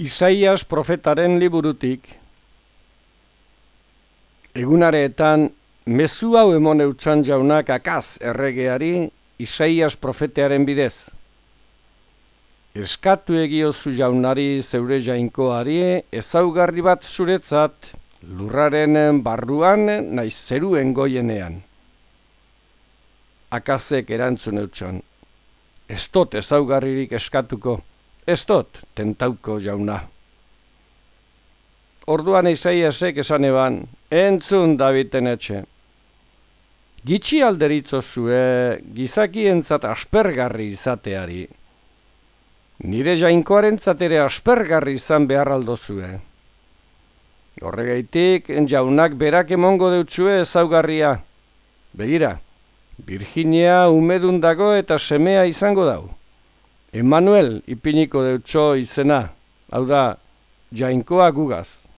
Isaias profetaren liburutik. Egunareetan, mezu hau emon eutxan jaunak akaz erregeari Isaias profetearen bidez. Eskatu egiozu jaunari zeure jainkoari ezaugarri bat zuretzat lurraren barruan naiz zeruen goienean. Akazek erantzun eutxon. Ez dut ezaugarririk eskatuko. Ez dut, tentauko jauna. Orduan Isaiasek esan eban, entzun Daviten etxe. Gitxi alderitzo zue gizakientzat aspergarri izateari. Nire jainkoaren ere aspergarri izan behar aldo zue. Horregaitik, jaunak berak emongo deutzue ezaugarria. Begira, Virginia umedun dago eta semea izango dau. Emanuel ipiniko deutxo izena, hau da, jainkoa gugaz.